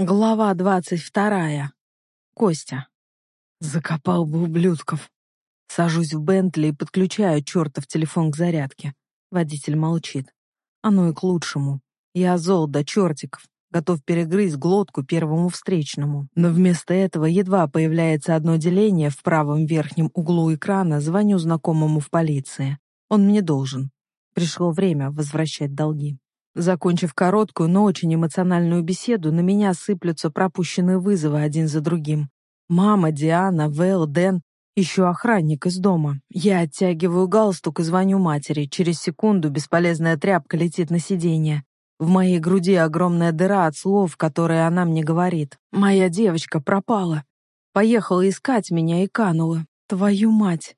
Глава двадцать вторая. Костя. Закопал бы ублюдков. Сажусь в Бентли и подключаю чертов телефон к зарядке. Водитель молчит. Оно и к лучшему. Я зол до чертиков, готов перегрызть глотку первому встречному. Но вместо этого едва появляется одно деление в правом верхнем углу экрана, звоню знакомому в полиции. Он мне должен. Пришло время возвращать долги. Закончив короткую, но очень эмоциональную беседу, на меня сыплются пропущенные вызовы один за другим. Мама, Диана, Вэл, Дэн, еще охранник из дома. Я оттягиваю галстук и звоню матери. Через секунду бесполезная тряпка летит на сиденье. В моей груди огромная дыра от слов, которые она мне говорит. Моя девочка пропала. Поехала искать меня и канула. Твою мать.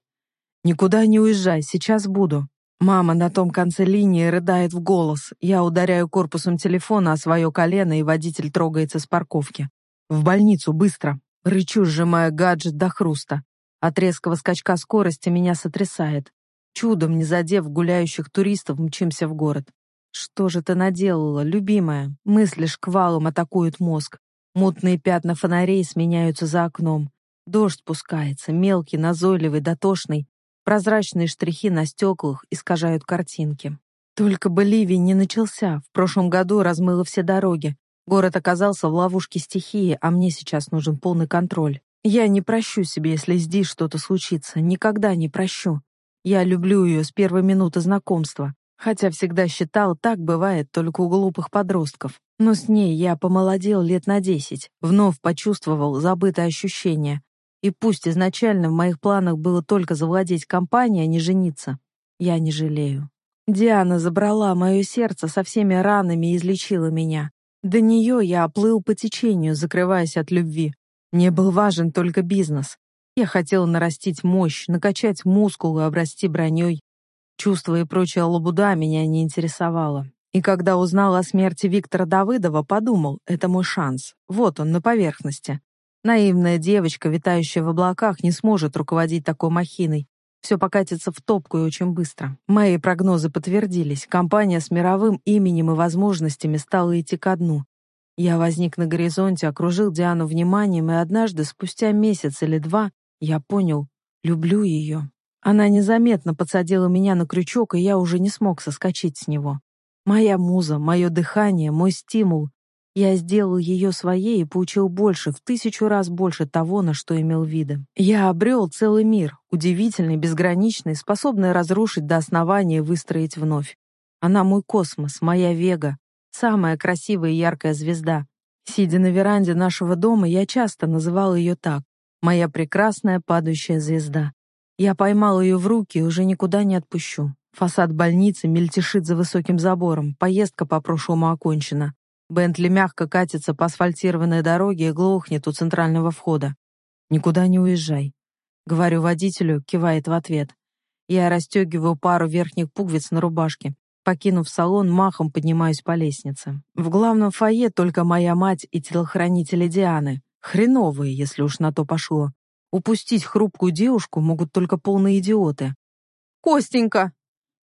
Никуда не уезжай, сейчас буду. Мама на том конце линии рыдает в голос. Я ударяю корпусом телефона о свое колено, и водитель трогается с парковки. «В больницу, быстро!» Рычу, сжимая гаджет до хруста. От резкого скачка скорости меня сотрясает. Чудом не задев гуляющих туристов, мчимся в город. Что же ты наделала, любимая? Мысли шквалом атакуют мозг. Мутные пятна фонарей сменяются за окном. Дождь спускается, мелкий, назойливый, дотошный, Прозрачные штрихи на стеклах искажают картинки. Только бы ливень не начался. В прошлом году размыло все дороги. Город оказался в ловушке стихии, а мне сейчас нужен полный контроль. Я не прощу себе, если здесь что-то случится. Никогда не прощу. Я люблю ее с первой минуты знакомства. Хотя всегда считал, так бывает только у глупых подростков. Но с ней я помолодел лет на десять. Вновь почувствовал забытое ощущение. И пусть изначально в моих планах было только завладеть компанией, а не жениться, я не жалею. Диана забрала мое сердце со всеми ранами и излечила меня. До нее я оплыл по течению, закрываясь от любви. Мне был важен только бизнес. Я хотел нарастить мощь, накачать мускулы, обрасти броней. Чувства и прочая лабуда меня не интересовало. И когда узнал о смерти Виктора Давыдова, подумал, это мой шанс. Вот он, на поверхности. Наивная девочка, витающая в облаках, не сможет руководить такой махиной. Все покатится в топку и очень быстро. Мои прогнозы подтвердились. Компания с мировым именем и возможностями стала идти ко дну. Я возник на горизонте, окружил Диану вниманием, и однажды, спустя месяц или два, я понял, люблю ее. Она незаметно подсадила меня на крючок, и я уже не смог соскочить с него. Моя муза, мое дыхание, мой стимул, я сделал ее своей и получил больше, в тысячу раз больше того, на что имел виды. Я обрел целый мир, удивительный, безграничный, способный разрушить до основания и выстроить вновь. Она мой космос, моя Вега, самая красивая и яркая звезда. Сидя на веранде нашего дома, я часто называл ее так «моя прекрасная падающая звезда». Я поймал ее в руки и уже никуда не отпущу. Фасад больницы мельтешит за высоким забором, поездка по прошлому окончена. Бентли мягко катится по асфальтированной дороге и глохнет у центрального входа. «Никуда не уезжай», — говорю водителю, кивает в ответ. Я расстегиваю пару верхних пуговиц на рубашке. Покинув салон, махом поднимаюсь по лестнице. В главном фойе только моя мать и телохранители Дианы. Хреновые, если уж на то пошло. Упустить хрупкую девушку могут только полные идиоты. «Костенька!»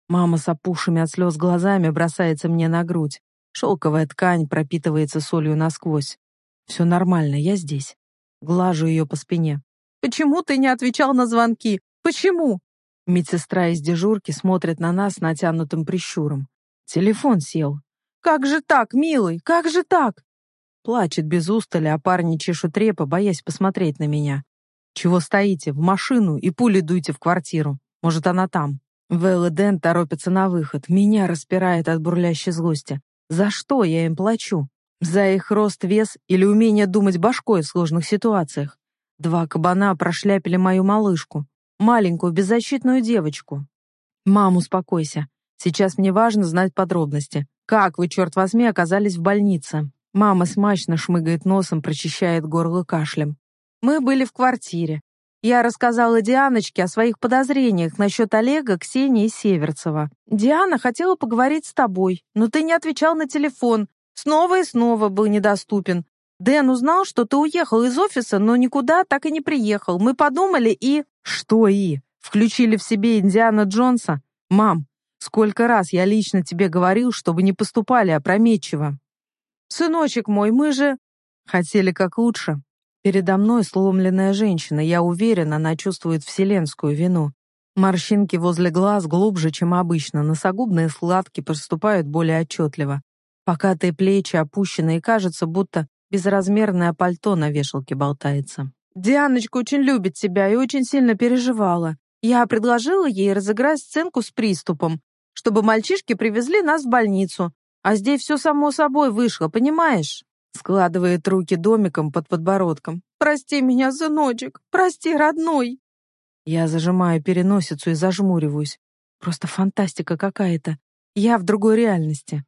Мама с опухшими от слез глазами бросается мне на грудь. Шелковая ткань пропитывается солью насквозь. Все нормально, я здесь. Глажу ее по спине. «Почему ты не отвечал на звонки? Почему?» Медсестра из дежурки смотрит на нас натянутым прищуром. Телефон сел. «Как же так, милый, как же так?» Плачет без устали, а парни чешут репы, боясь посмотреть на меня. «Чего стоите? В машину и пули дуйте в квартиру. Может, она там». Вэл и Дэн торопятся на выход. Меня распирает от бурлящей злости. За что я им плачу? За их рост, вес или умение думать башкой в сложных ситуациях? Два кабана прошляпили мою малышку, маленькую беззащитную девочку. Мам, успокойся. Сейчас мне важно знать подробности. Как вы, черт возьми, оказались в больнице? Мама смачно шмыгает носом, прочищает горло кашлем. Мы были в квартире. Я рассказала Дианочке о своих подозрениях насчет Олега, Ксении и Северцева. Диана хотела поговорить с тобой, но ты не отвечал на телефон. Снова и снова был недоступен. Дэн узнал, что ты уехал из офиса, но никуда так и не приехал. Мы подумали и... Что и? Включили в себе Индиана Джонса? Мам, сколько раз я лично тебе говорил, чтобы не поступали опрометчиво. Сыночек мой, мы же... Хотели как лучше. Передо мной сломленная женщина, я уверена, она чувствует вселенскую вину. Морщинки возле глаз глубже, чем обычно, носогубные складки проступают более отчетливо. Покатые плечи опущены, и кажется, будто безразмерное пальто на вешалке болтается. Дианочка очень любит тебя и очень сильно переживала. Я предложила ей разыграть сценку с приступом, чтобы мальчишки привезли нас в больницу. А здесь все само собой вышло, понимаешь? Складывает руки домиком под подбородком. «Прости меня, сыночек! Прости, родной!» Я зажимаю переносицу и зажмуриваюсь. Просто фантастика какая-то. Я в другой реальности.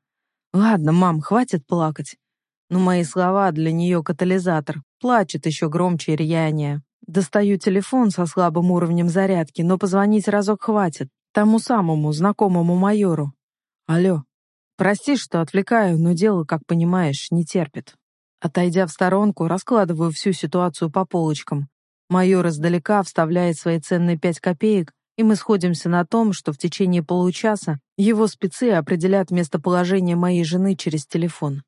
Ладно, мам, хватит плакать. Но мои слова для нее катализатор. Плачет еще громче рьяния. Достаю телефон со слабым уровнем зарядки, но позвонить разок хватит. Тому самому, знакомому майору. Алло. Прости, что отвлекаю, но дело, как понимаешь, не терпит. Отойдя в сторонку, раскладываю всю ситуацию по полочкам. Майор издалека вставляет свои ценные пять копеек, и мы сходимся на том, что в течение получаса его спецы определят местоположение моей жены через телефон.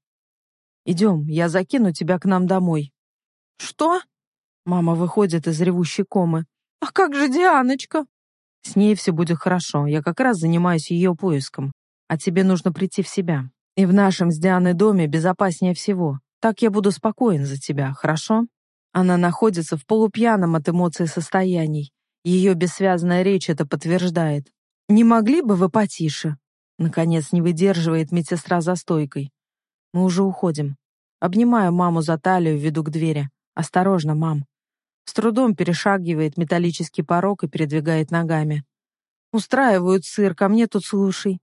«Идем, я закину тебя к нам домой». «Что?» Мама выходит из ревущей комы. «А как же Дианочка?» «С ней все будет хорошо, я как раз занимаюсь ее поиском. А тебе нужно прийти в себя. И в нашем с Дианой доме безопаснее всего. Так я буду спокоен за тебя, хорошо? Она находится в полупьяном от эмоций состоянии. Ее бессвязная речь это подтверждает. Не могли бы вы потише? Наконец не выдерживает медсестра за стойкой. Мы уже уходим. Обнимаю маму за талию, веду к двери. Осторожно, мам. С трудом перешагивает металлический порог и передвигает ногами. Устраивают сыр, ко мне тут слушай.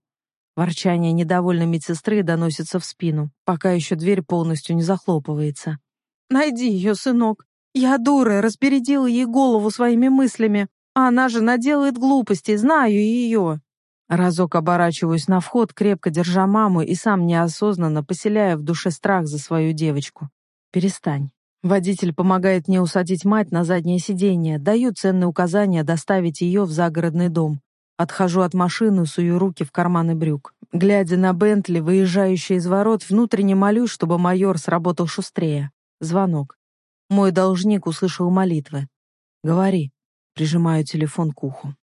Ворчание недовольной медсестры доносится в спину, пока еще дверь полностью не захлопывается. «Найди ее, сынок. Я дура, разбередила ей голову своими мыслями. А она же наделает глупостей, знаю ее». Разок оборачиваюсь на вход, крепко держа маму и сам неосознанно поселяя в душе страх за свою девочку. «Перестань». Водитель помогает мне усадить мать на заднее сиденье, даю ценные указания доставить ее в загородный дом. Отхожу от машины, сую руки в карманы брюк. Глядя на Бентли, выезжающий из ворот, внутренне молюсь, чтобы майор сработал шустрее. Звонок. Мой должник услышал молитвы. «Говори». Прижимаю телефон к уху.